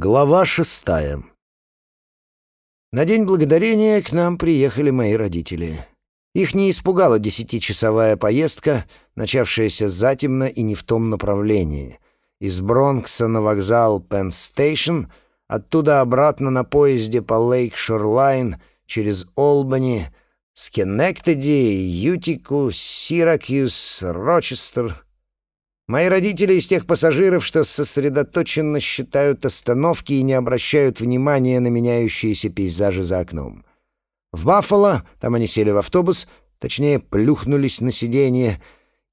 Глава шестая. На День Благодарения к нам приехали мои родители. Их не испугала десятичасовая поездка, начавшаяся затемно и не в том направлении. Из Бронкса на вокзал Пенн-Стейшн, оттуда обратно на поезде по Лейк-Шорлайн через Олбани, Скеннектеди, Ютику, Сиракьюс, Рочестер — Мои родители из тех пассажиров, что сосредоточенно считают остановки и не обращают внимания на меняющиеся пейзажи за окном. В Баффало, там они сели в автобус, точнее, плюхнулись на сиденье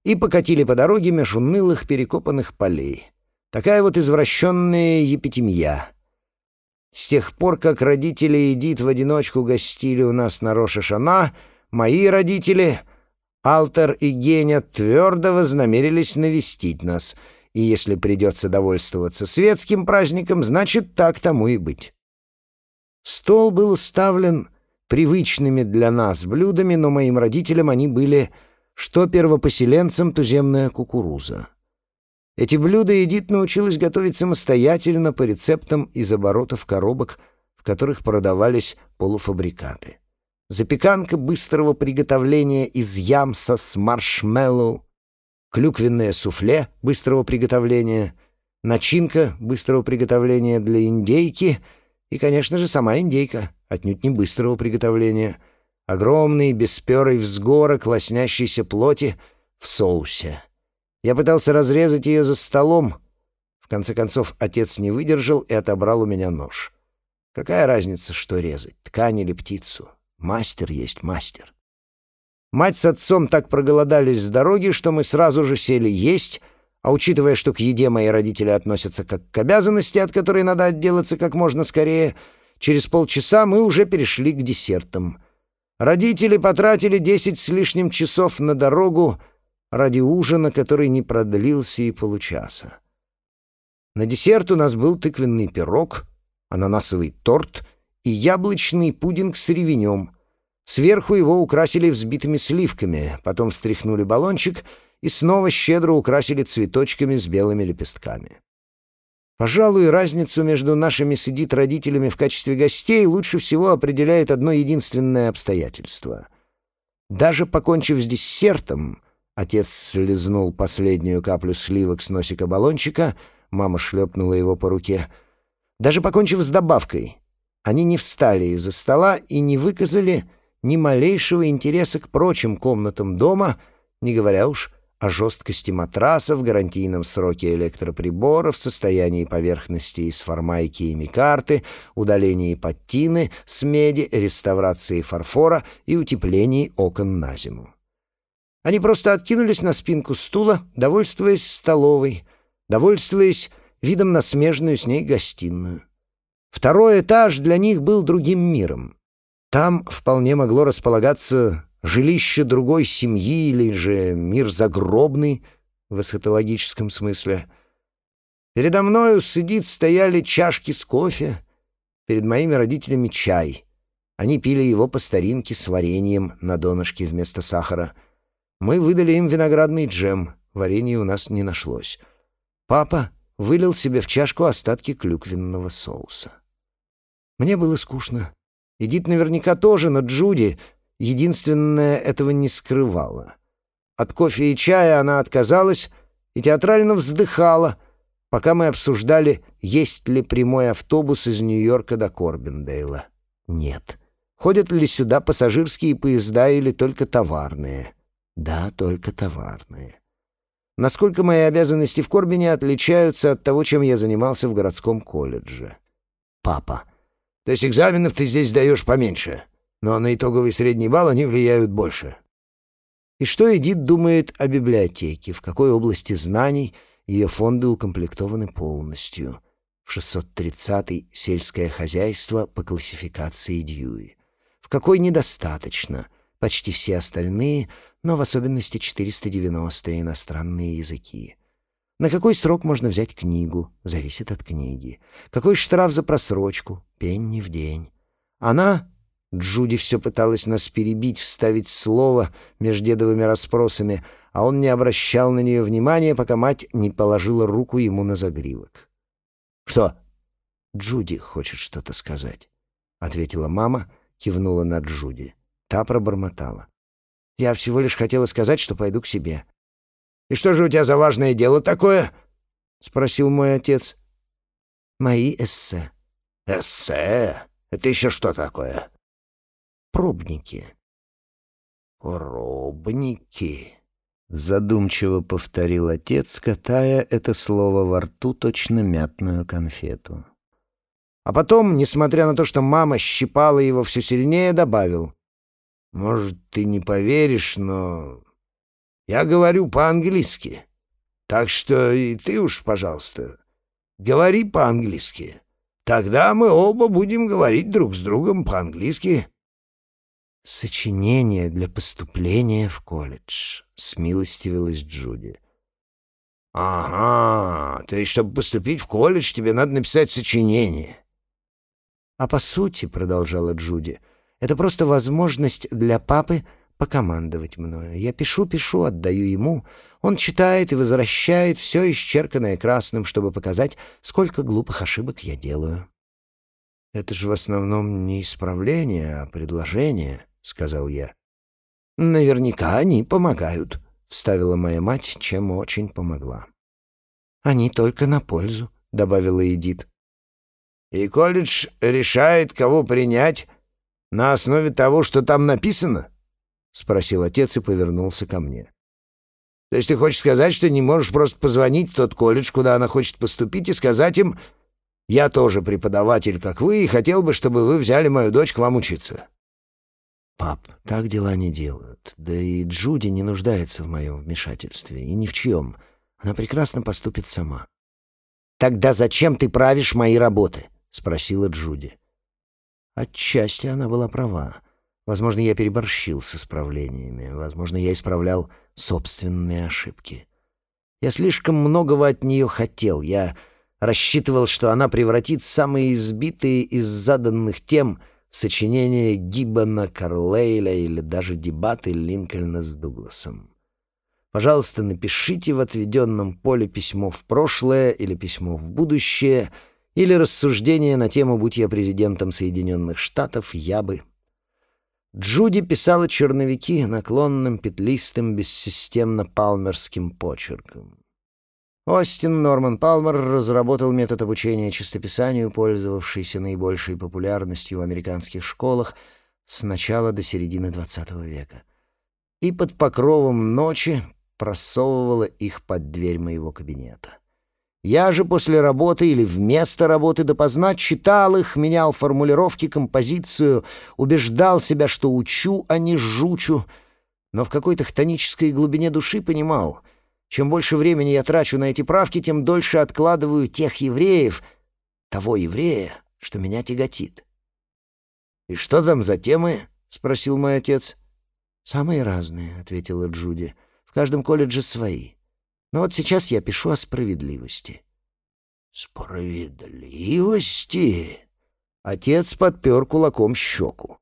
и покатили по дороге меж унылых перекопанных полей. Такая вот извращенная епитемья. С тех пор, как родители Эдит в одиночку гостили у нас на Роша-Шана, мои родители — Алтер и Геня твердо вознамерились навестить нас, и если придется довольствоваться светским праздником, значит, так тому и быть. Стол был уставлен привычными для нас блюдами, но моим родителям они были что первопоселенцам туземная кукуруза. Эти блюда Эдит научилась готовить самостоятельно по рецептам из оборотов коробок, в которых продавались полуфабрикаты запеканка быстрого приготовления из ямса с маршмеллоу, клюквенное суфле быстрого приготовления, начинка быстрого приготовления для индейки и, конечно же, сама индейка, отнюдь не быстрого приготовления, огромный бесперый взгорок лоснящейся плоти в соусе. Я пытался разрезать ее за столом. В конце концов, отец не выдержал и отобрал у меня нож. Какая разница, что резать, ткань или птицу? Мастер есть мастер. Мать с отцом так проголодались с дороги, что мы сразу же сели есть, а учитывая, что к еде мои родители относятся как к обязанности, от которой надо отделаться как можно скорее, через полчаса мы уже перешли к десертам. Родители потратили десять с лишним часов на дорогу ради ужина, который не продлился и получаса. На десерт у нас был тыквенный пирог, ананасовый торт и яблочный пудинг с ревенем. Сверху его украсили взбитыми сливками, потом встряхнули баллончик и снова щедро украсили цветочками с белыми лепестками. Пожалуй, разницу между нашими с родителями в качестве гостей лучше всего определяет одно единственное обстоятельство. Даже покончив с десертом, отец слезнул последнюю каплю сливок с носика баллончика, мама шлепнула его по руке. Даже покончив с добавкой, они не встали из-за стола и не выказали ни малейшего интереса к прочим комнатам дома, не говоря уж о жесткости матраса в гарантийном сроке электроприборов, состоянии поверхности из формайки и микарты, удалении паттины с меди, реставрации фарфора и утеплении окон на зиму. Они просто откинулись на спинку стула, довольствуясь столовой, довольствуясь видом на смежную с ней гостиную. Второй этаж для них был другим миром. Там вполне могло располагаться жилище другой семьи или же мир загробный в эсхатологическом смысле. Передо мною сидит стояли чашки с кофе, перед моими родителями чай. Они пили его по старинке с вареньем на донышке вместо сахара. Мы выдали им виноградный джем, варенья у нас не нашлось. Папа вылил себе в чашку остатки клюквенного соуса. Мне было скучно. Эдит наверняка тоже, но Джуди, единственное, этого не скрывала. От кофе и чая она отказалась и театрально вздыхала, пока мы обсуждали, есть ли прямой автобус из Нью-Йорка до Корбендейла. Нет. Ходят ли сюда пассажирские поезда или только товарные? Да, только товарные. Насколько мои обязанности в Корбине отличаются от того, чем я занимался в городском колледже? Папа. То есть экзаменов ты здесь даешь поменьше, но на итоговый средний балл они влияют больше. И что Эдит думает о библиотеке, в какой области знаний ее фонды укомплектованы полностью? В 630-й сельское хозяйство по классификации Дьюи. В какой недостаточно? Почти все остальные, но в особенности 490 иностранные языки. На какой срок можно взять книгу? Зависит от книги. Какой штраф за просрочку? Пенни в день. Она... Джуди все пыталась нас перебить, вставить слово между дедовыми расспросами, а он не обращал на нее внимания, пока мать не положила руку ему на загривок. «Что?» Джуди хочет что-то сказать», — ответила мама, кивнула на Джуди. Та пробормотала. «Я всего лишь хотела сказать, что пойду к себе». «И что же у тебя за важное дело такое?» — спросил мой отец. «Мои эссе». «Эссе? Это еще что такое?» «Пробники». «Пробники», — задумчиво повторил отец, катая это слово во рту точно мятную конфету. А потом, несмотря на то, что мама щипала его все сильнее, добавил. «Может, ты не поверишь, но я говорю по-английски. Так что и ты уж, пожалуйста, говори по-английски. Тогда мы оба будем говорить друг с другом по-английски». «Сочинение для поступления в колледж», — смилостивилась Джуди. «Ага, то есть, чтобы поступить в колледж, тебе надо написать сочинение». «А по сути, — продолжала Джуди, — это просто возможность для папы покомандовать мною. Я пишу, пишу, отдаю ему. Он читает и возвращает все исчерканное красным, чтобы показать, сколько глупых ошибок я делаю». «Это же в основном не исправление, а предложение», — сказал я. «Наверняка они помогают», — вставила моя мать, чем очень помогла. «Они только на пользу», — добавила Эдит. И колледж решает, кого принять на основе того, что там написано? Спросил отец и повернулся ко мне. То есть ты хочешь сказать, что не можешь просто позвонить в тот колледж, куда она хочет поступить, и сказать им, «Я тоже преподаватель, как вы, и хотел бы, чтобы вы взяли мою дочь к вам учиться». «Пап, так дела не делают. Да и Джуди не нуждается в моем вмешательстве, и ни в чьем. Она прекрасно поступит сама». «Тогда зачем ты правишь мои работы?» — спросила Джуди. Отчасти она была права. Возможно, я переборщил с исправлениями. Возможно, я исправлял собственные ошибки. Я слишком многого от нее хотел. Я рассчитывал, что она превратит самые избитые из заданных тем в сочинение Гиббона, Карлейля или даже дебаты Линкольна с Дугласом. Пожалуйста, напишите в отведенном поле письмо в прошлое или письмо в будущее — или рассуждения на тему «Будь я президентом Соединенных Штатов, я бы...» Джуди писала черновики наклонным, петлистым, бессистемно-палмерским почерком. Остин Норман Палмер разработал метод обучения чистописанию, пользовавшийся наибольшей популярностью в американских школах с начала до середины XX века. И под покровом ночи просовывала их под дверь моего кабинета. Я же после работы или вместо работы допоздна читал их, менял формулировки, композицию, убеждал себя, что учу, а не жучу, но в какой-то хтонической глубине души понимал, чем больше времени я трачу на эти правки, тем дольше откладываю тех евреев, того еврея, что меня тяготит. «И что там за темы?» — спросил мой отец. «Самые разные», — ответила Джуди. «В каждом колледже свои». Но вот сейчас я пишу о справедливости. Справедливости? Отец подпер кулаком щеку.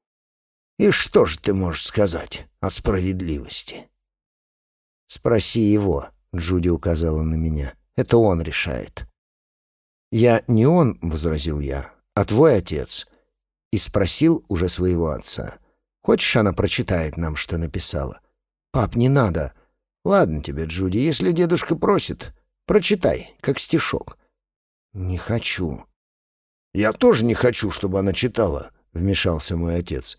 И что же ты можешь сказать о справедливости? Спроси его, Джуди указала на меня. Это он решает. Я не он, возразил я, а твой отец. И спросил уже своего отца. Хочешь, она прочитает нам, что написала? Пап, не надо. «Ладно тебе, Джуди, если дедушка просит, прочитай, как стишок». «Не хочу». «Я тоже не хочу, чтобы она читала», — вмешался мой отец.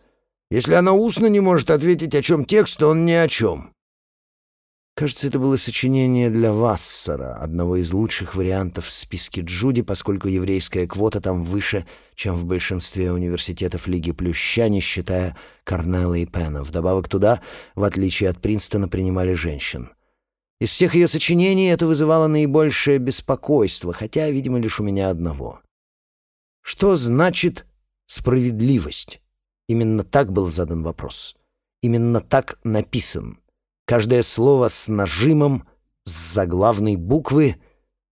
«Если она устно не может ответить, о чем текст, то он ни о чем». Кажется, это было сочинение для Вассера, одного из лучших вариантов в списке Джуди, поскольку еврейская квота там выше, чем в большинстве университетов Лиги Плюща, не считая Корнелла и Пена. Вдобавок туда, в отличие от Принстона, принимали женщин. Из всех ее сочинений это вызывало наибольшее беспокойство, хотя, видимо, лишь у меня одного. Что значит справедливость? Именно так был задан вопрос. Именно так написан — Каждое слово с нажимом, с заглавной буквы,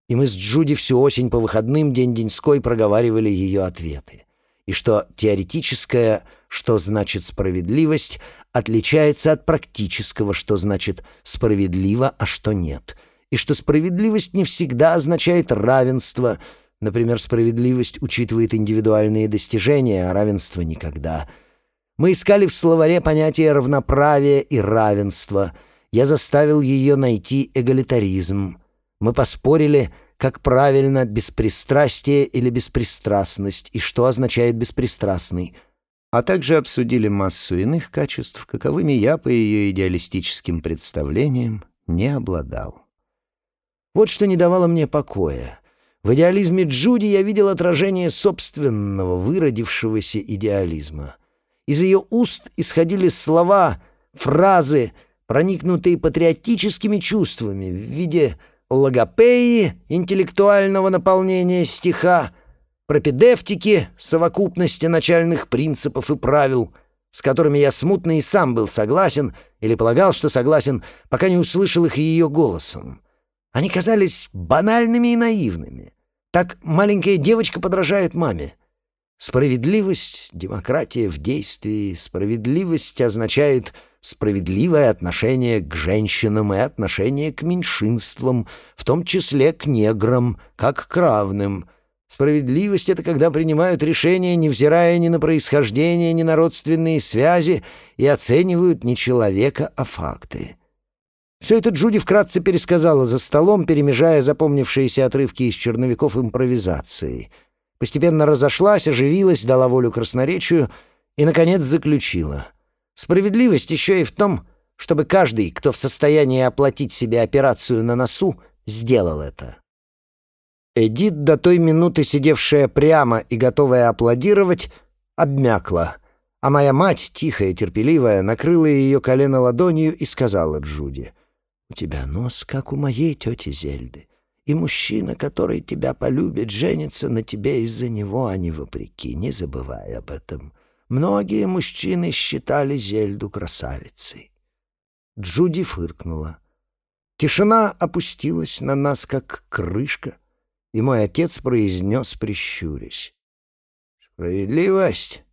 и мы с Джуди всю осень по выходным день-деньской проговаривали ее ответы. И что теоретическое, что значит справедливость, отличается от практического, что значит справедливо, а что нет. И что справедливость не всегда означает равенство, Например, справедливость учитывает индивидуальные достижения, а равенство никогда. Мы искали в словаре понятие равноправия и равенства. Я заставил ее найти эгалитаризм. Мы поспорили, как правильно беспристрастие или беспристрастность, и что означает беспристрастный, а также обсудили массу иных качеств, каковыми я по ее идеалистическим представлениям не обладал. Вот что не давало мне покоя. В идеализме Джуди я видел отражение собственного выродившегося идеализма. Из ее уст исходили слова, фразы, проникнутые патриотическими чувствами в виде логопеи, интеллектуального наполнения стиха, пропедевтики, совокупности начальных принципов и правил, с которыми я смутно и сам был согласен или полагал, что согласен, пока не услышал их ее голосом. Они казались банальными и наивными. Так маленькая девочка подражает маме. Справедливость, демократия в действии, справедливость означает справедливое отношение к женщинам и отношение к меньшинствам, в том числе к неграм, как к равным. Справедливость — это когда принимают решения, невзирая ни на происхождение, ни на родственные связи, и оценивают не человека, а факты. Все это Джуди вкратце пересказала за столом, перемежая запомнившиеся отрывки из черновиков импровизации. Постепенно разошлась, оживилась, дала волю красноречию и, наконец, заключила. Справедливость еще и в том, чтобы каждый, кто в состоянии оплатить себе операцию на носу, сделал это. Эдит, до той минуты сидевшая прямо и готовая аплодировать, обмякла, а моя мать, тихая терпеливая, накрыла ее колено ладонью и сказала Джуди — у тебя нос, как у моей тети Зельды. И мужчина, который тебя полюбит, женится на тебе из-за него, а не вопреки. Не забывай об этом. Многие мужчины считали Зельду красавицей. Джуди фыркнула. Тишина опустилась на нас, как крышка, и мой отец произнес, прищурясь. «Справедливость?»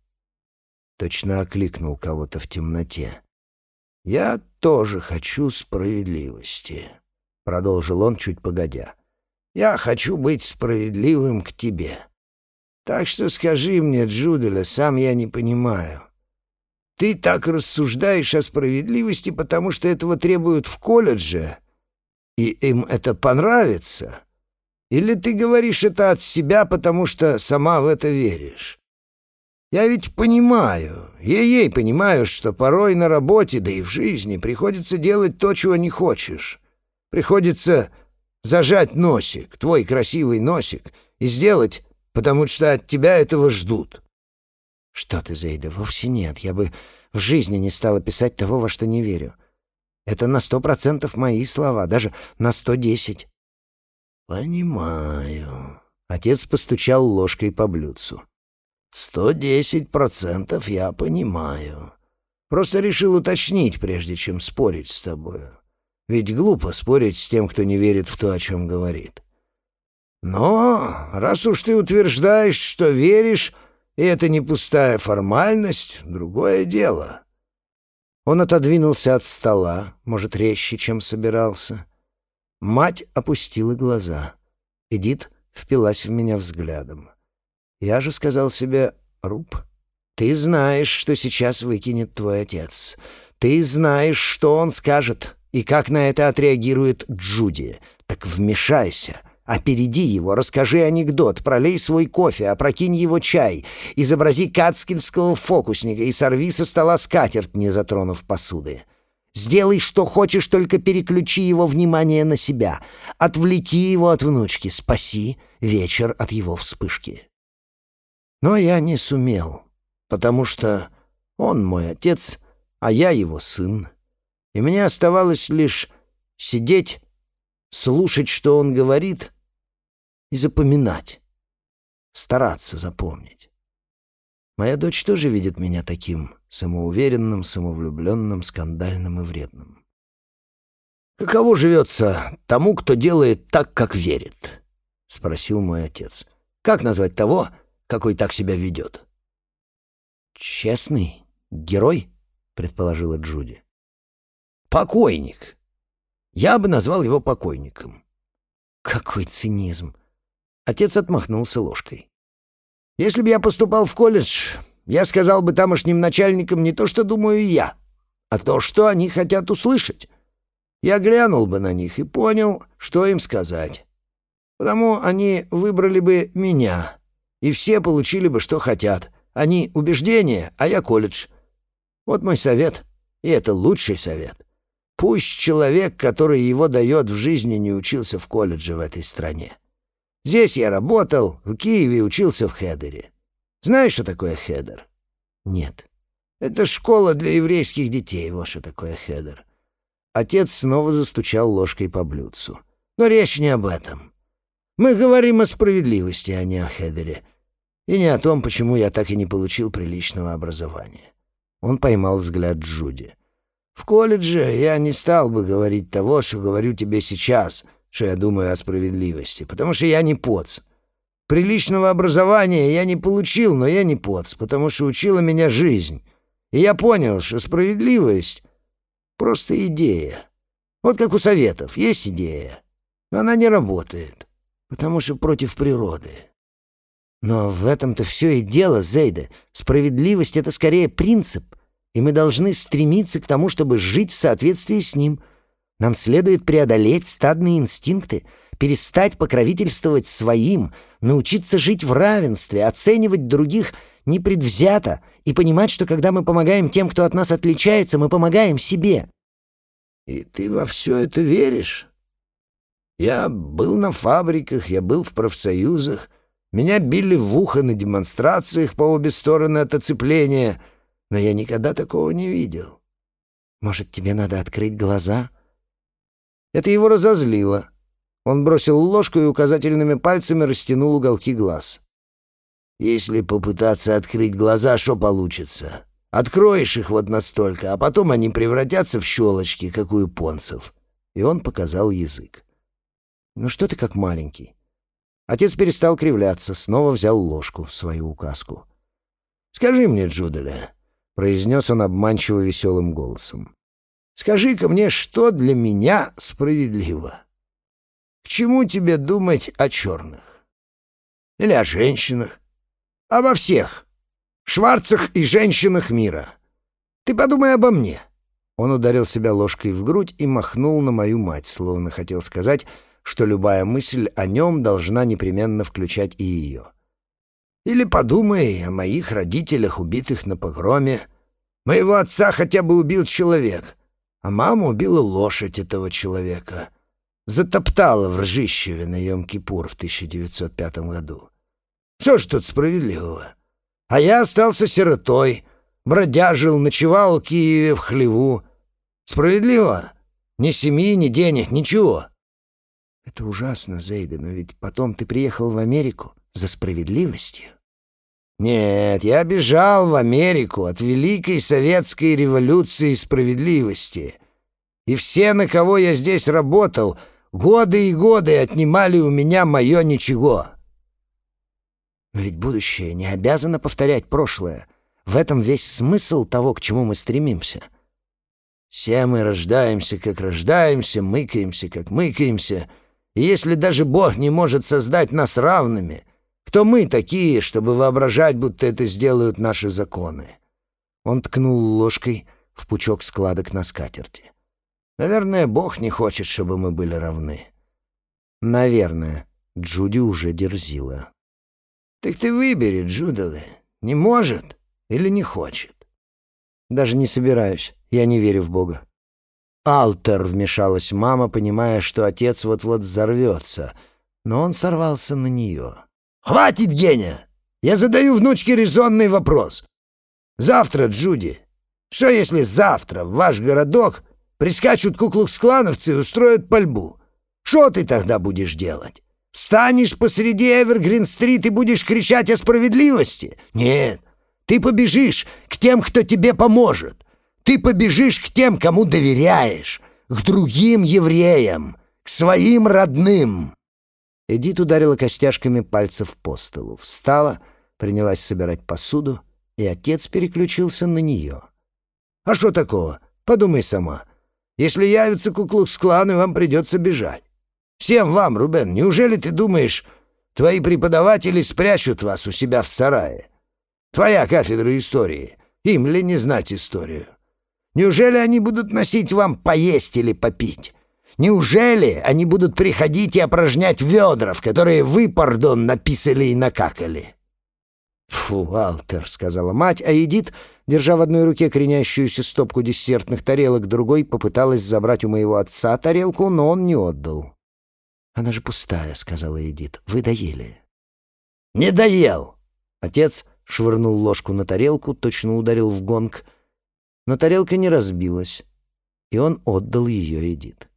Точно окликнул кого-то в темноте. «Я тоже хочу справедливости», — продолжил он чуть погодя. «Я хочу быть справедливым к тебе. Так что скажи мне, Джуделя, сам я не понимаю. Ты так рассуждаешь о справедливости, потому что этого требуют в колледже, и им это понравится? Или ты говоришь это от себя, потому что сама в это веришь?» Я ведь понимаю, ей-ей понимаю, что порой на работе, да и в жизни приходится делать то, чего не хочешь. Приходится зажать носик, твой красивый носик, и сделать, потому что от тебя этого ждут. Что ты, Зейда, вовсе нет. Я бы в жизни не стала писать того, во что не верю. Это на сто процентов мои слова, даже на сто десять. Понимаю. Отец постучал ложкой по блюдцу. «Сто десять процентов я понимаю. Просто решил уточнить, прежде чем спорить с тобою. Ведь глупо спорить с тем, кто не верит в то, о чем говорит. Но раз уж ты утверждаешь, что веришь, и это не пустая формальность, другое дело». Он отодвинулся от стола, может, резче, чем собирался. Мать опустила глаза. Эдит впилась в меня взглядом. Я же сказал себе, Руб, ты знаешь, что сейчас выкинет твой отец. Ты знаешь, что он скажет и как на это отреагирует Джуди. Так вмешайся, опереди его, расскажи анекдот, пролей свой кофе, опрокинь его чай, изобрази кацкельского фокусника и сорви со стола скатерть, не затронув посуды. Сделай, что хочешь, только переключи его внимание на себя. Отвлеки его от внучки, спаси вечер от его вспышки. Но я не сумел, потому что он мой отец, а я его сын. И мне оставалось лишь сидеть, слушать, что он говорит, и запоминать, стараться запомнить. Моя дочь тоже видит меня таким самоуверенным, самовлюбленным, скандальным и вредным. «Каково живется тому, кто делает так, как верит?» — спросил мой отец. «Как назвать того, какой так себя ведет. «Честный? Герой?» — предположила Джуди. «Покойник. Я бы назвал его покойником». «Какой цинизм! Отец отмахнулся ложкой. «Если бы я поступал в колледж, я сказал бы тамошним начальникам не то, что думаю я, а то, что они хотят услышать. Я глянул бы на них и понял, что им сказать. Потому они выбрали бы меня, и все получили бы, что хотят. Они — убеждения, а я — колледж. Вот мой совет, и это лучший совет. Пусть человек, который его дает в жизни, не учился в колледже в этой стране. Здесь я работал, в Киеве учился в Хедере. Знаешь, что такое Хедер? Нет. Это школа для еврейских детей, вот что такое Хедер. Отец снова застучал ложкой по блюдцу. Но речь не об этом. Мы говорим о справедливости, а не о Хедере. И не о том, почему я так и не получил приличного образования. Он поймал взгляд Джуди. В колледже я не стал бы говорить того, что говорю тебе сейчас, что я думаю о справедливости, потому что я не поц. Приличного образования я не получил, но я не поц, потому что учила меня жизнь. И я понял, что справедливость — просто идея. Вот как у Советов есть идея, но она не работает, потому что против природы. Но в этом-то все и дело, Зейда. Справедливость — это скорее принцип — и мы должны стремиться к тому, чтобы жить в соответствии с ним. Нам следует преодолеть стадные инстинкты, перестать покровительствовать своим, научиться жить в равенстве, оценивать других непредвзято и понимать, что когда мы помогаем тем, кто от нас отличается, мы помогаем себе. И ты во все это веришь? Я был на фабриках, я был в профсоюзах, меня били в ухо на демонстрациях по обе стороны от оцепления — но я никогда такого не видел. Может, тебе надо открыть глаза?» Это его разозлило. Он бросил ложку и указательными пальцами растянул уголки глаз. «Если попытаться открыть глаза, что получится? Откроешь их вот настолько, а потом они превратятся в щелочки, как у японцев». И он показал язык. «Ну что ты как маленький?» Отец перестал кривляться, снова взял ложку, свою указку. «Скажи мне, Джуделя, — произнес он обманчиво веселым голосом. «Скажи-ка мне, что для меня справедливо? К чему тебе думать о черных? Или о женщинах? Обо всех, шварцах и женщинах мира. Ты подумай обо мне». Он ударил себя ложкой в грудь и махнул на мою мать, словно хотел сказать, что любая мысль о нем должна непременно включать и ее. Или подумай о моих родителях, убитых на погроме. Моего отца хотя бы убил человек, а маму убила лошадь этого человека. Затоптала в Ржищеве на Йом-Кипур в 1905 году. Что ж тут справедливого? А я остался сиротой, бродяжил, ночевал в Киеве в хлеву. Справедливо? Ни семьи, ни денег, ничего. Это ужасно, Зейда, но ведь потом ты приехал в Америку за справедливостью. Нет, я бежал в Америку от Великой Советской революции справедливости. И все, на кого я здесь работал, годы и годы отнимали у меня мое ничего. Но ведь будущее не обязано повторять прошлое. В этом весь смысл того, к чему мы стремимся. Все мы рождаемся, как рождаемся, мыкаемся, как мыкаемся. И если даже Бог не может создать нас равными — кто мы такие, чтобы воображать, будто это сделают наши законы?» Он ткнул ложкой в пучок складок на скатерти. «Наверное, Бог не хочет, чтобы мы были равны». «Наверное», — Джуди уже дерзила. «Так ты выбери, Джудалы. Не может или не хочет?» «Даже не собираюсь. Я не верю в Бога». «Алтер», — вмешалась мама, понимая, что отец вот-вот взорвется, но он сорвался на нее. «Хватит, Геня! Я задаю внучке резонный вопрос. Завтра, Джуди, что если завтра в ваш городок прискачут куклукс-клановцы и устроят пальбу? Что ты тогда будешь делать? Встанешь посреди Эвергрин-стрит и будешь кричать о справедливости? Нет, ты побежишь к тем, кто тебе поможет. Ты побежишь к тем, кому доверяешь, к другим евреям, к своим родным». Эдит ударила костяшками пальцев по столу, встала, принялась собирать посуду, и отец переключился на нее. «А что такого? Подумай сама. Если явится куклукс-клан, и вам придется бежать. Всем вам, Рубен, неужели ты думаешь, Твои преподаватели спрячут вас у себя в сарае. Твоя кафедра истории. Им ли не знать историю? Неужели они будут носить вам поесть или попить? Неужели они будут приходить и опорожнять ведра, в которые вы, пардон, написали и накакали?» «Фу, Алтер», — сказала мать, а Эдит, держа в одной руке кренящуюся стопку десертных тарелок, другой попыталась забрать у моего отца тарелку, но он не отдал. «Она же пустая», — сказала Эдит. «Вы доели». «Не доел!» Отец швырнул ложку на тарелку, точно ударил в гонг. Но тарелка не разбилась, и он отдал ее Эдит.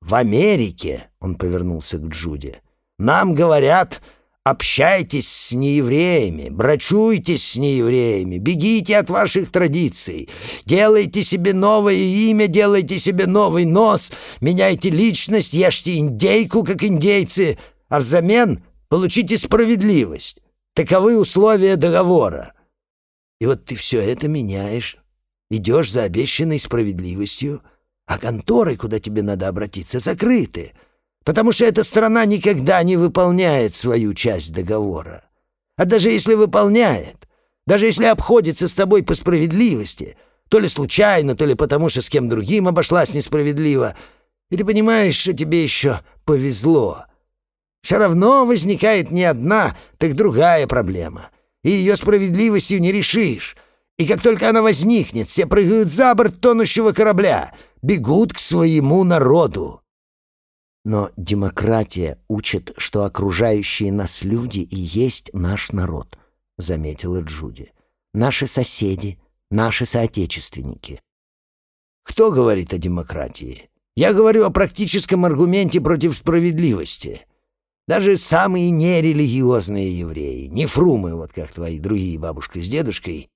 «В Америке», — он повернулся к Джуде, — «нам говорят, общайтесь с неевреями, брачуйтесь с неевреями, бегите от ваших традиций, делайте себе новое имя, делайте себе новый нос, меняйте личность, ешьте индейку, как индейцы, а взамен получите справедливость. Таковы условия договора. И вот ты все это меняешь, идешь за обещанной справедливостью, а конторы, куда тебе надо обратиться, закрыты, потому что эта страна никогда не выполняет свою часть договора. А даже если выполняет, даже если обходится с тобой по справедливости, то ли случайно, то ли потому, что с кем другим обошлась несправедливо, и ты понимаешь, что тебе еще повезло. Все равно возникает не одна, так другая проблема, и ее справедливостью не решишь. И как только она возникнет, все прыгают за борт тонущего корабля — бегут к своему народу. Но демократия учит, что окружающие нас люди и есть наш народ, заметила Джуди. Наши соседи, наши соотечественники. Кто говорит о демократии? Я говорю о практическом аргументе против справедливости. Даже самые нерелигиозные евреи, не фрумы, вот как твои другие бабушка с дедушкой,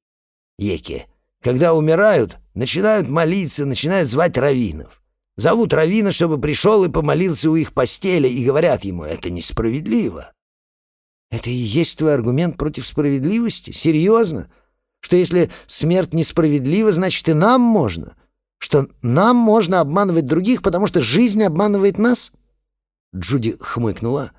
еки, когда умирают, начинают молиться, начинают звать раввинов. Зовут раввина, чтобы пришел и помолился у их постели, и говорят ему, это несправедливо. Это и есть твой аргумент против справедливости? Серьезно? Что если смерть несправедлива, значит и нам можно? Что нам можно обманывать других, потому что жизнь обманывает нас? Джуди хмыкнула.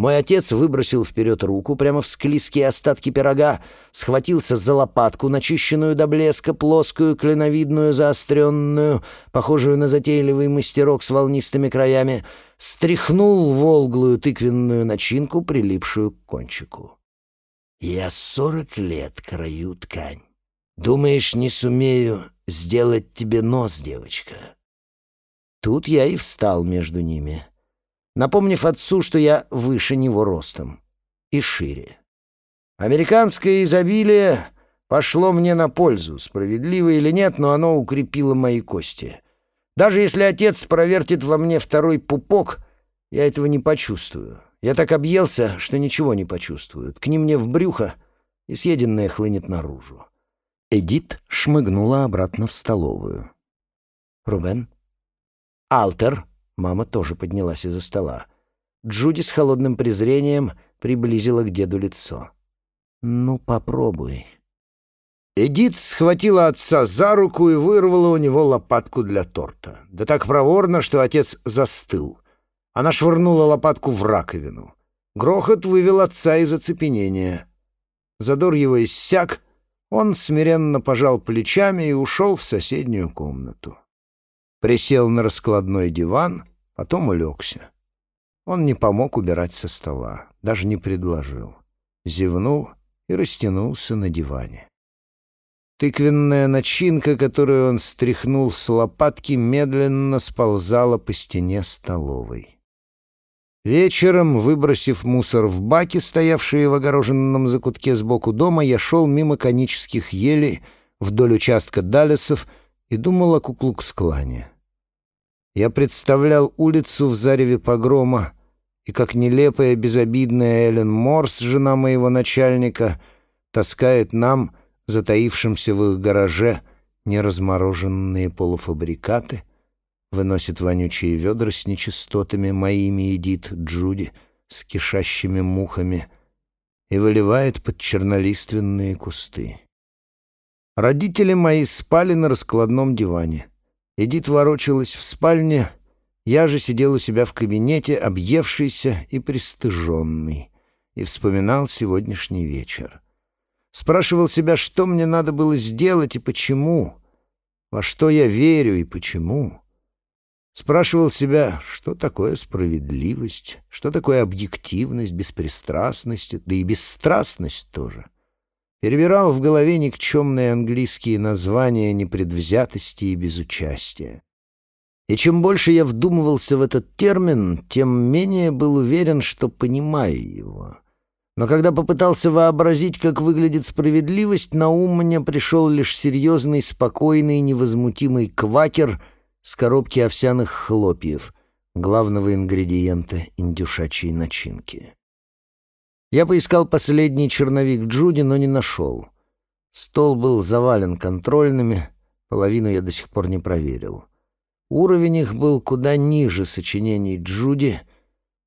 Мой отец выбросил вперед руку прямо в склизкие остатки пирога, схватился за лопатку, начищенную до блеска, плоскую, клиновидную, заостренную, похожую на затейливый мастерок с волнистыми краями, стряхнул волглую тыквенную начинку, прилипшую к кончику. «Я сорок лет краю ткань. Думаешь, не сумею сделать тебе нос, девочка?» Тут я и встал между ними — напомнив отцу, что я выше него ростом и шире. Американское изобилие пошло мне на пользу, справедливо или нет, но оно укрепило мои кости. Даже если отец провертит во мне второй пупок, я этого не почувствую. Я так объелся, что ничего не почувствую. Ткни мне в брюхо, и съеденное хлынет наружу. Эдит шмыгнула обратно в столовую. «Рубен?» «Алтер?» Мама тоже поднялась из-за стола. Джуди с холодным презрением приблизила к деду лицо. «Ну, попробуй». Эдит схватила отца за руку и вырвала у него лопатку для торта. Да так проворно, что отец застыл. Она швырнула лопатку в раковину. Грохот вывел отца из оцепенения. Задор его иссяк, он смиренно пожал плечами и ушел в соседнюю комнату. Присел на раскладной диван, Потом улегся. Он не помог убирать со стола, даже не предложил. Зевнул и растянулся на диване. Тыквенная начинка, которую он стряхнул с лопатки, медленно сползала по стене столовой. Вечером, выбросив мусор в баки, стоявшие в огороженном закутке сбоку дома, я шел мимо конических елей вдоль участка Далесов и думал о Куклукс-клане. Я представлял улицу в зареве погрома, и как нелепая безобидная Эллен Морс, жена моего начальника, таскает нам, затаившимся в их гараже, неразмороженные полуфабрикаты, выносит вонючие ведра с нечистотами моими Эдит Джуди с кишащими мухами и выливает под чернолиственные кусты. Родители мои спали на раскладном диване. Эдит ворочалась в спальне Я же сидел у себя в кабинете, объевшийся и пристыженный, и вспоминал сегодняшний вечер. Спрашивал себя, что мне надо было сделать и почему, во что я верю и почему. Спрашивал себя, что такое справедливость, что такое объективность, беспристрастность, да и бесстрастность тоже. Перебирал в голове никчемные английские названия непредвзятости и безучастия. И чем больше я вдумывался в этот термин, тем менее был уверен, что понимаю его. Но когда попытался вообразить, как выглядит справедливость, на ум мне пришел лишь серьезный, спокойный, невозмутимый квакер с коробки овсяных хлопьев, главного ингредиента индюшачьей начинки. Я поискал последний черновик Джуди, но не нашел. Стол был завален контрольными, половину я до сих пор не проверил. Уровень их был куда ниже сочинений Джуди,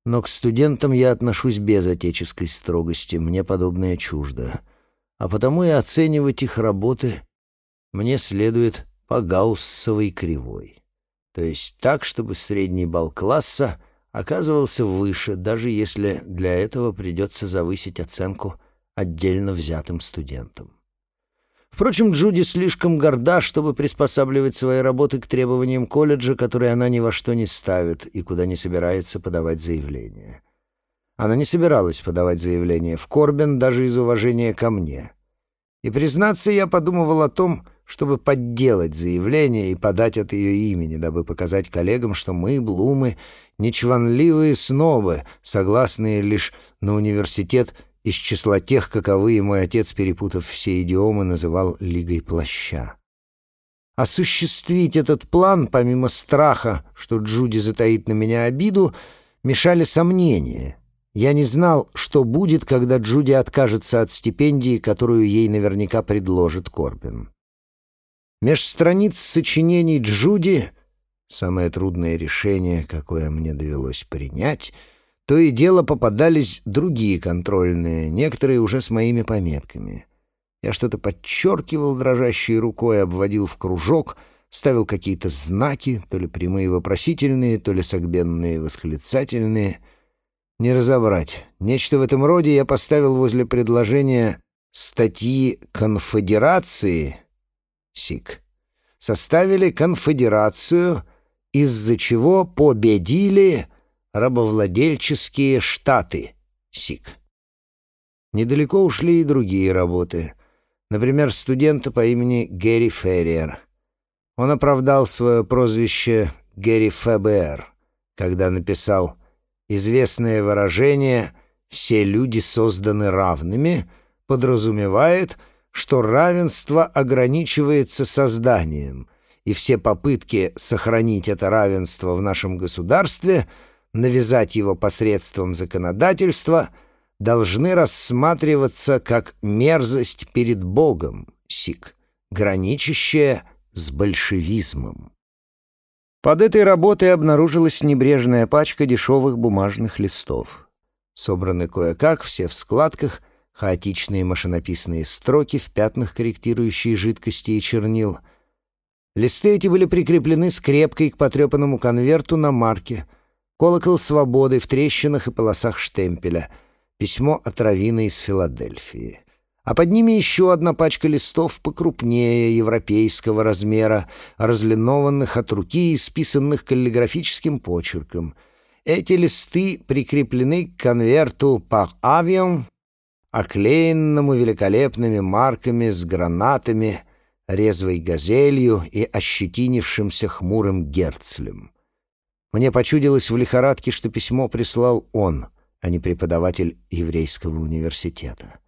но к студентам я отношусь без отеческой строгости, мне подобное чуждо. А потому и оценивать их работы мне следует по гауссовой кривой. То есть так, чтобы средний балл класса оказывался выше, даже если для этого придется завысить оценку отдельно взятым студентам. Впрочем, Джуди слишком горда, чтобы приспосабливать свои работы к требованиям колледжа, которые она ни во что не ставит и куда не собирается подавать заявление. Она не собиралась подавать заявление в Корбен даже из уважения ко мне. И, признаться, я подумывал о том, чтобы подделать заявление и подать от ее имени, дабы показать коллегам, что мы, Блумы, не чванливые снобы, согласные лишь на университет из числа тех, каковые мой отец, перепутав все идиомы, называл «лигой плаща». Осуществить этот план, помимо страха, что Джуди затаит на меня обиду, мешали сомнения. Я не знал, что будет, когда Джуди откажется от стипендии, которую ей наверняка предложит Корбин. Меж страниц сочинений Джуди, самое трудное решение, какое мне довелось принять — то и дело попадались другие контрольные, некоторые уже с моими пометками. Я что-то подчеркивал дрожащей рукой, обводил в кружок, ставил какие-то знаки, то ли прямые вопросительные, то ли согбенные восклицательные. Не разобрать. Нечто в этом роде я поставил возле предложения статьи «Конфедерации» СИК. Составили конфедерацию, из-за чего победили рабовладельческие штаты, СИК. Недалеко ушли и другие работы. Например, студента по имени Гэри Ферриер. Он оправдал свое прозвище Гэри ФБР, когда написал «Известное выражение «все люди созданы равными» подразумевает, что равенство ограничивается созданием, и все попытки сохранить это равенство в нашем государстве — навязать его посредством законодательства, должны рассматриваться как мерзость перед Богом, сик, граничащая с большевизмом. Под этой работой обнаружилась небрежная пачка дешевых бумажных листов. Собраны кое-как, все в складках, хаотичные машинописные строки в пятнах корректирующей жидкости и чернил. Листы эти были прикреплены скрепкой к потрепанному конверту на марке — Колокол свободы в трещинах и полосах штемпеля. Письмо от Равина из Филадельфии. А под ними еще одна пачка листов покрупнее европейского размера, разлинованных от руки и списанных каллиграфическим почерком. Эти листы прикреплены к конверту по авиам, оклеенному великолепными марками с гранатами, резвой газелью и ощетинившимся хмурым герцлем. Мне почудилось в лихорадке, что письмо прислал он, а не преподаватель еврейского университета.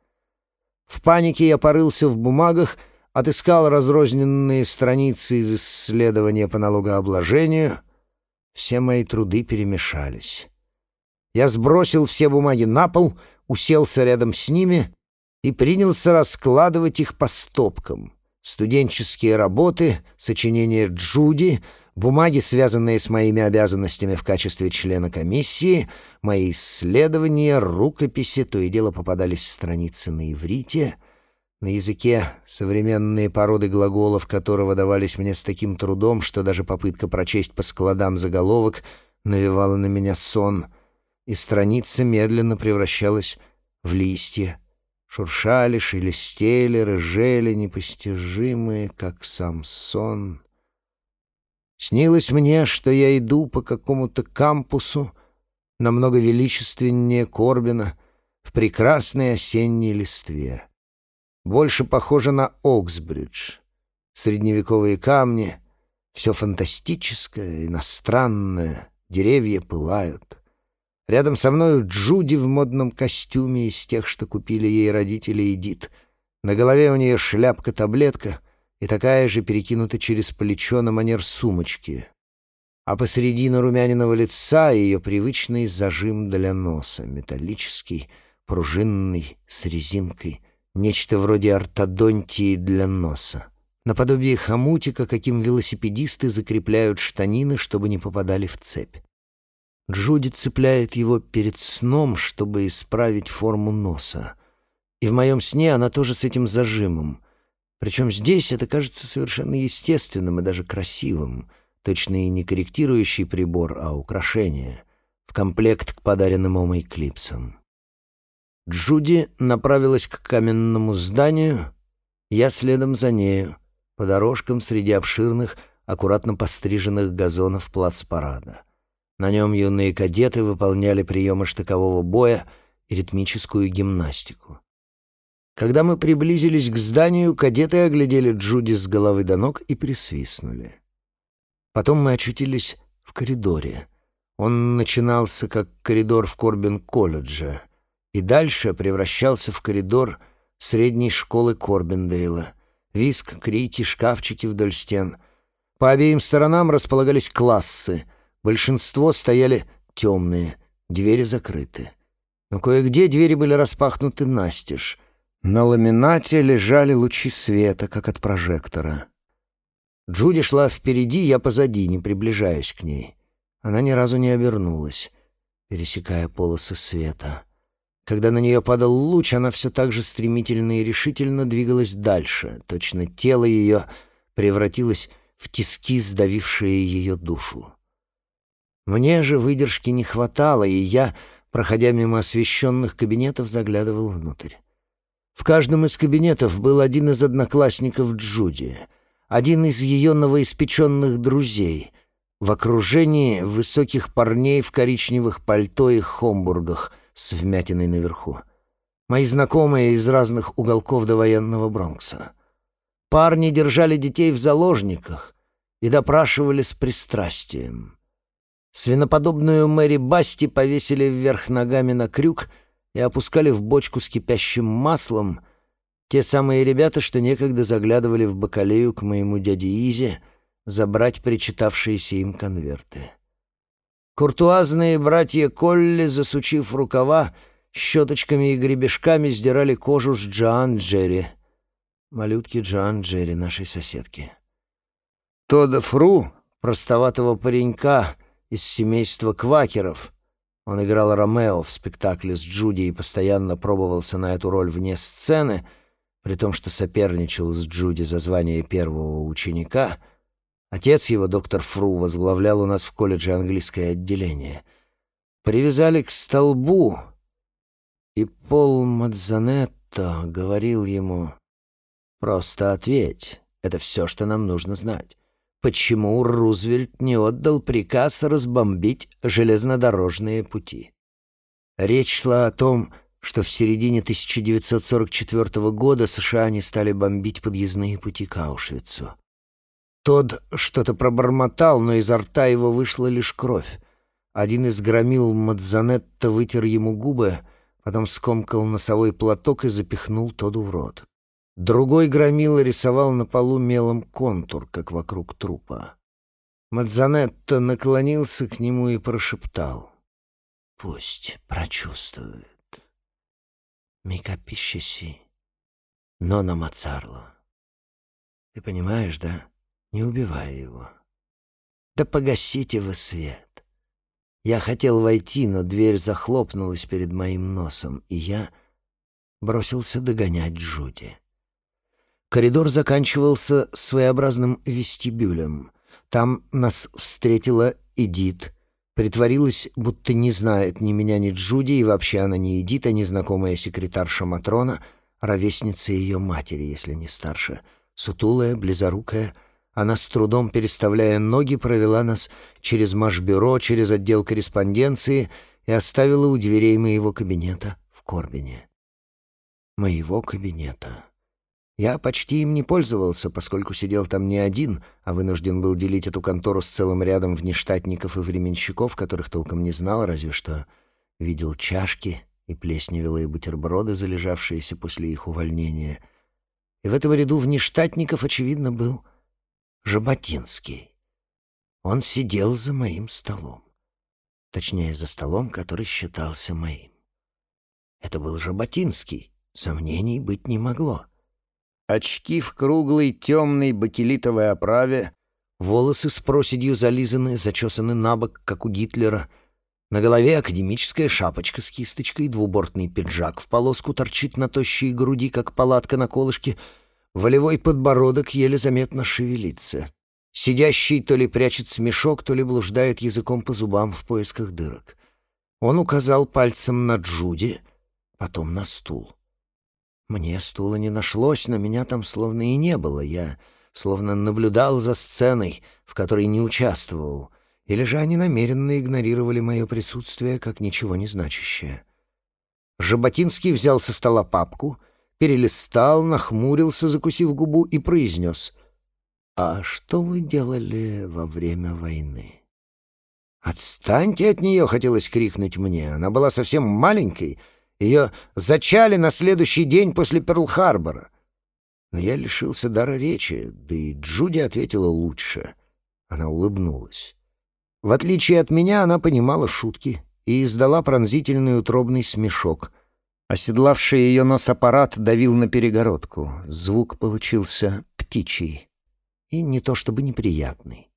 В панике я порылся в бумагах, отыскал разрозненные страницы из исследования по налогообложению. Все мои труды перемешались. Я сбросил все бумаги на пол, уселся рядом с ними и принялся раскладывать их по стопкам. Студенческие работы, сочинения Джуди — бумаги, связанные с моими обязанностями в качестве члена комиссии, мои исследования, рукописи, то и дело попадались страницы на иврите. на языке современные породы глаголов которого давались мне с таким трудом, что даже попытка прочесть по складам заголовок навевала на меня сон, и страница медленно превращалась в листья. Шуршали, шелестели, рыжели, непостижимые, как сам сон. Снилось мне, что я иду по какому-то кампусу, намного величественнее Корбина, в прекрасной осенней листве больше похоже на Оксбридж. Средневековые камни, все фантастическое, иностранное, деревья пылают. Рядом со мною Джуди в модном костюме из тех, что купили ей родители Эдит. На голове у нее шляпка-таблетка и такая же перекинута через плечо на манер сумочки. А посередине румяниного лица ее привычный зажим для носа, металлический, пружинный, с резинкой — Нечто вроде ортодонтии для носа. Наподобие хомутика, каким велосипедисты закрепляют штанины, чтобы не попадали в цепь. Джуди цепляет его перед сном, чтобы исправить форму носа. И в моем сне она тоже с этим зажимом. Причем здесь это кажется совершенно естественным и даже красивым. Точно и не корректирующий прибор, а украшение. В комплект к подаренным Омой клипсам. Джуди направилась к каменному зданию, я следом за нею, по дорожкам среди обширных, аккуратно постриженных газонов плацпарада. На нем юные кадеты выполняли приемы штыкового боя и ритмическую гимнастику. Когда мы приблизились к зданию, кадеты оглядели Джуди с головы до ног и присвистнули. Потом мы очутились в коридоре. Он начинался как коридор в Корбин-колледже — и дальше превращался в коридор средней школы Корбендейла. Виск, крики, шкафчики вдоль стен. По обеим сторонам располагались классы. Большинство стояли темные, двери закрыты. Но кое-где двери были распахнуты настежь. На ламинате лежали лучи света, как от прожектора. Джуди шла впереди, я позади, не приближаясь к ней. Она ни разу не обернулась, пересекая полосы света. Когда на нее падал луч, она все так же стремительно и решительно двигалась дальше. Точно тело ее превратилось в тиски, сдавившие ее душу. Мне же выдержки не хватало, и я, проходя мимо освещенных кабинетов, заглядывал внутрь. В каждом из кабинетов был один из одноклассников Джуди, один из ее новоиспеченных друзей, в окружении высоких парней в коричневых пальто и хомбургах — с вмятиной наверху. Мои знакомые из разных уголков довоенного Бронкса. Парни держали детей в заложниках и допрашивали с пристрастием. Свиноподобную Мэри Басти повесили вверх ногами на крюк и опускали в бочку с кипящим маслом те самые ребята, что некогда заглядывали в бакалею к моему дяде Изе забрать причитавшиеся им конверты. Куртуазные братья Колли, засучив рукава, щеточками и гребешками сдирали кожу с Джоан Джерри. Малютки Джоан Джерри, нашей соседки. Тода Фру, простоватого паренька из семейства квакеров. Он играл Ромео в спектакле с Джуди и постоянно пробовался на эту роль вне сцены, при том, что соперничал с Джуди за звание первого ученика — Отец его, доктор Фру, возглавлял у нас в колледже английское отделение. Привязали к столбу, и Пол Мадзанетто говорил ему, «Просто ответь, это все, что нам нужно знать. Почему Рузвельт не отдал приказ разбомбить железнодорожные пути?» Речь шла о том, что в середине 1944 года США не стали бомбить подъездные пути к Аушвицу. Тот что-то пробормотал, но изо рта его вышла лишь кровь. Один из громил Мадзанетта вытер ему губы, потом скомкал носовой платок и запихнул Тоду в рот. Другой громила рисовал на полу мелом контур, как вокруг трупа. Мадзанетта наклонился к нему и прошептал. «Пусть прочувствует. Микапищеси, но на Мацарло. Ты понимаешь, да?» не убивая его. «Да погасите вы свет!» Я хотел войти, но дверь захлопнулась перед моим носом, и я бросился догонять Джуди. Коридор заканчивался своеобразным вестибюлем. Там нас встретила Эдит. Притворилась, будто не знает ни меня, ни Джуди, и вообще она не Эдит, а незнакомая секретарша Матрона, ровесница ее матери, если не старше. Сутулая, близорукая — она с трудом, переставляя ноги, провела нас через машбюро, через отдел корреспонденции и оставила у дверей моего кабинета в Корбине. Моего кабинета. Я почти им не пользовался, поскольку сидел там не один, а вынужден был делить эту контору с целым рядом внештатников и временщиков, которых толком не знал, разве что видел чашки и плесневелые бутерброды, залежавшиеся после их увольнения. И в этом ряду внештатников, очевидно, был Жаботинский. Он сидел за моим столом. Точнее, за столом, который считался моим. Это был Жаботинский, сомнений быть не могло. Очки в круглой темной бакелитовой оправе, волосы с проседью зализаны, зачесаны на бок, как у Гитлера. На голове академическая шапочка с кисточкой, двубортный пиджак в полоску торчит на тощей груди, как палатка на колышке — Волевой подбородок еле заметно шевелится. Сидящий то ли прячет смешок, то ли блуждает языком по зубам в поисках дырок. Он указал пальцем на Джуди, потом на стул. Мне стула не нашлось, но меня там словно и не было. Я словно наблюдал за сценой, в которой не участвовал. Или же они намеренно игнорировали мое присутствие как ничего не значащее. Жаботинский взял со стола папку — перелистал, нахмурился, закусив губу, и произнес. «А что вы делали во время войны?» «Отстаньте от нее!» — хотелось крикнуть мне. Она была совсем маленькой. Ее зачали на следующий день после Перл-Харбора. Но я лишился дара речи, да и Джуди ответила лучше. Она улыбнулась. В отличие от меня, она понимала шутки и издала пронзительный утробный смешок — Оседлавший ее нос аппарат давил на перегородку. Звук получился птичий. И не то чтобы неприятный.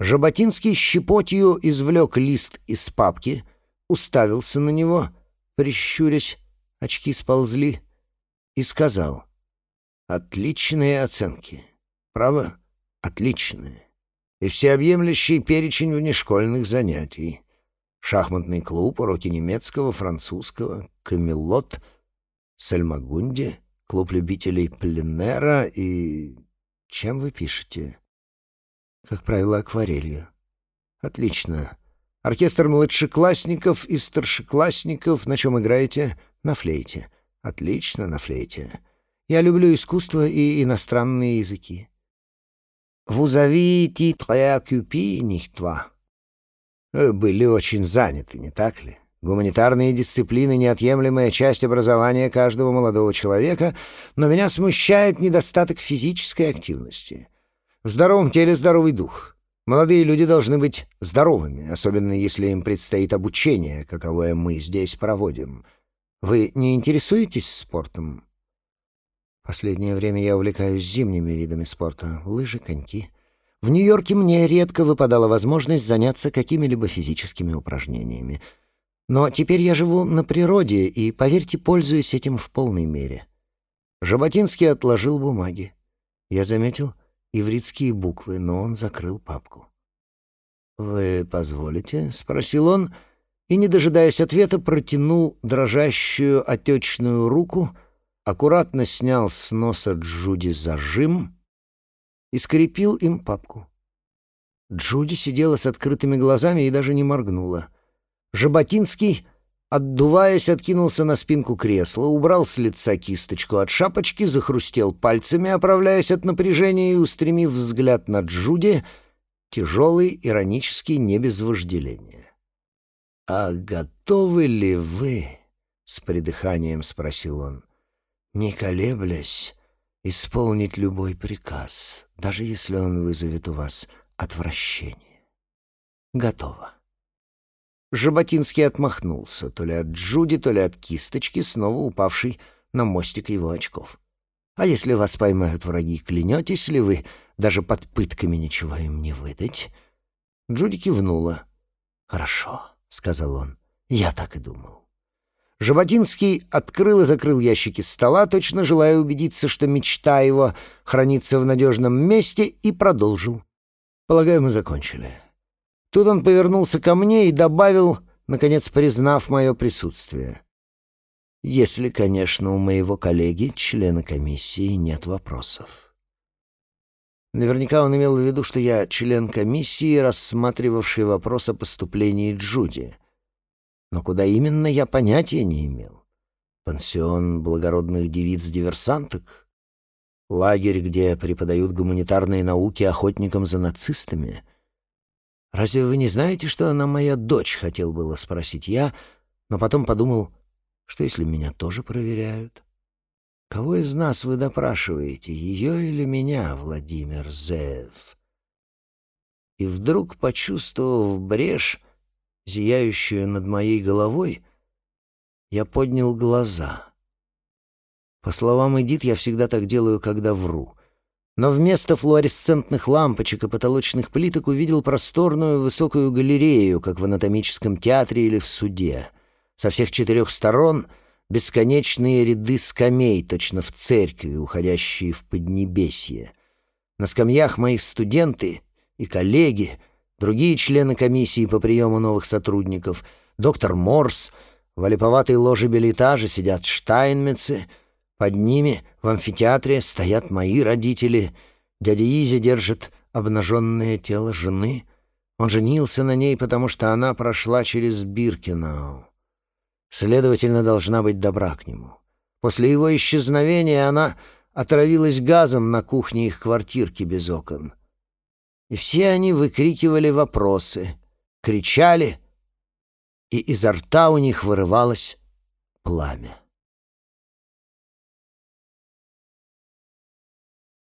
Жаботинский щепотью извлек лист из папки, уставился на него, прищурясь, очки сползли, и сказал. «Отличные оценки. Право, отличные. И всеобъемлющий перечень внешкольных занятий шахматный клуб, уроки немецкого, французского, камелот, сальмагунди, клуб любителей пленера и... Чем вы пишете? Как правило, акварелью. Отлично. Оркестр младшеклассников и старшеклассников. На чем играете? На флейте. Отлично, на флейте. Я люблю искусство и иностранные языки. Vous avez très occupé, nicht? Э, были очень заняты, не так ли? Гуманитарные дисциплины — неотъемлемая часть образования каждого молодого человека, но меня смущает недостаток физической активности. В здоровом теле здоровый дух. Молодые люди должны быть здоровыми, особенно если им предстоит обучение, каковое мы здесь проводим. Вы не интересуетесь спортом? Последнее время я увлекаюсь зимними видами спорта — лыжи, коньки — в Нью-Йорке мне редко выпадала возможность заняться какими-либо физическими упражнениями. Но теперь я живу на природе и, поверьте, пользуюсь этим в полной мере. Жаботинский отложил бумаги. Я заметил ивритские буквы, но он закрыл папку. «Вы позволите?» — спросил он, и, не дожидаясь ответа, протянул дрожащую отечную руку, аккуратно снял с носа Джуди зажим — и скрепил им папку. Джуди сидела с открытыми глазами и даже не моргнула. Жаботинский, отдуваясь, откинулся на спинку кресла, убрал с лица кисточку от шапочки, захрустел пальцами, оправляясь от напряжения и устремив взгляд на Джуди, тяжелый, иронический, не без вожделения. «А готовы ли вы?» — с придыханием спросил он. «Не колеблясь, исполнить любой приказ, даже если он вызовет у вас отвращение. Готово. Жаботинский отмахнулся, то ли от Джуди, то ли от кисточки, снова упавший на мостик его очков. «А если вас поймают враги, клянетесь ли вы даже под пытками ничего им не выдать?» Джуди кивнула. «Хорошо», — сказал он, — «я так и думал». Жаботинский открыл и закрыл ящики стола, точно желая убедиться, что мечта его хранится в надежном месте, и продолжил. Полагаю, мы закончили. Тут он повернулся ко мне и добавил, наконец признав мое присутствие. Если, конечно, у моего коллеги, члена комиссии, нет вопросов. Наверняка он имел в виду, что я член комиссии, рассматривавший вопрос о поступлении Джуди. Но куда именно, я понятия не имел. Пансион благородных девиц-диверсанток? Лагерь, где преподают гуманитарные науки охотникам за нацистами? Разве вы не знаете, что она моя дочь, хотел было спросить я, но потом подумал, что если меня тоже проверяют? Кого из нас вы допрашиваете, ее или меня, Владимир Зеев? И вдруг, почувствовав брешь, зияющую над моей головой, я поднял глаза. По словам Эдит, я всегда так делаю, когда вру. Но вместо флуоресцентных лампочек и потолочных плиток увидел просторную высокую галерею, как в анатомическом театре или в суде. Со всех четырех сторон бесконечные ряды скамей, точно в церкви, уходящие в Поднебесье. На скамьях моих студенты и коллеги — другие члены комиссии по приему новых сотрудников, доктор Морс, в олиповатой ложе билетажа сидят Штайнмецы, под ними в амфитеатре стоят мои родители, дядя Изя держит обнаженное тело жены. Он женился на ней, потому что она прошла через Биркинау. Следовательно, должна быть добра к нему. После его исчезновения она отравилась газом на кухне их квартирки без окон и все они выкрикивали вопросы, кричали, и изо рта у них вырывалось пламя.